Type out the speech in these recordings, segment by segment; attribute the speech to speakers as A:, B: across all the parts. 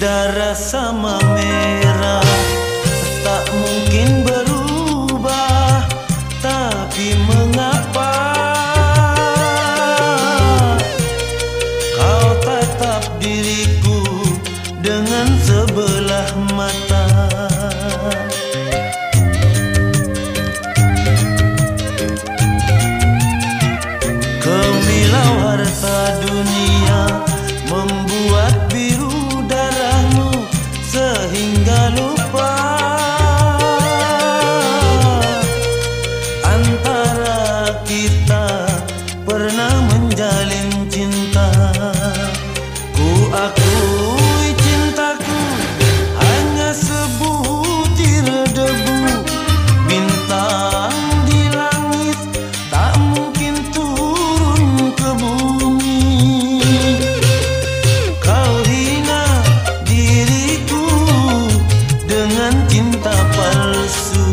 A: darah sama merah. dengan cinta palsu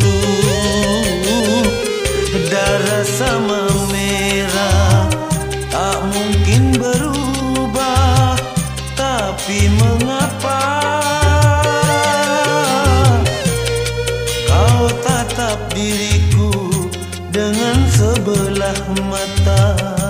A: Darah sama merah Tak mungkin berubah. Tapi mengapa Kau tatap diriku Dengan sebelah mata?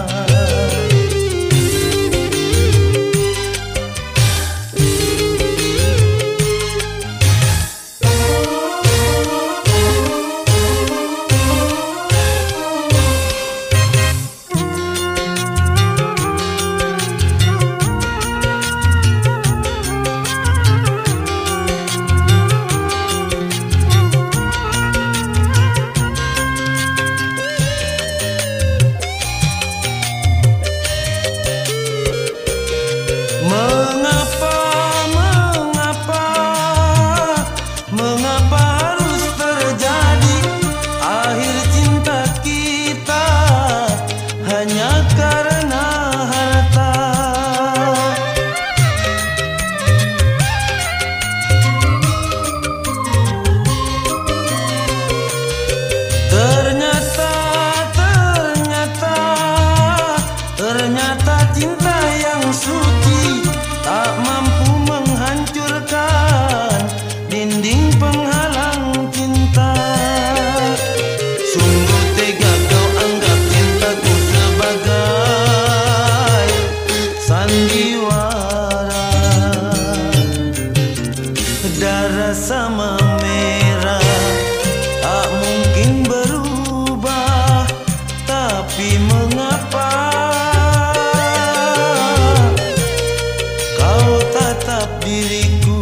A: diriku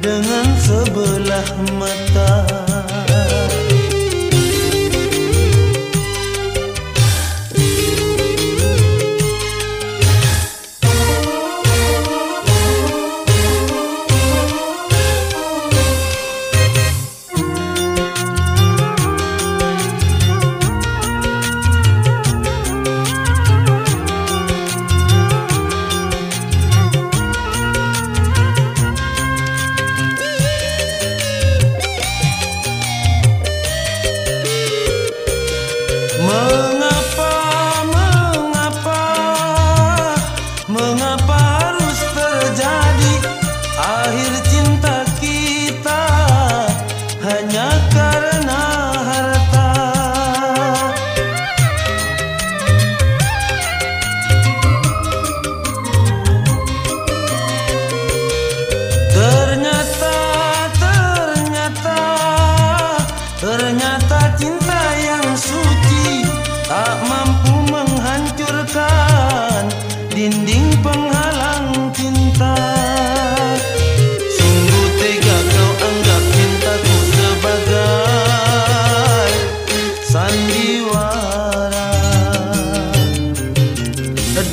A: dengan sebelah mata. mengapa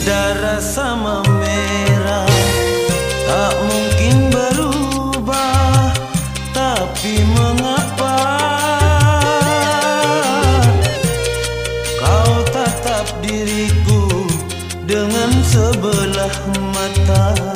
A: darah sama merah Tak mungkin berubah Tapi mengapa? Kau tatap diriku Dengan sebelah mata.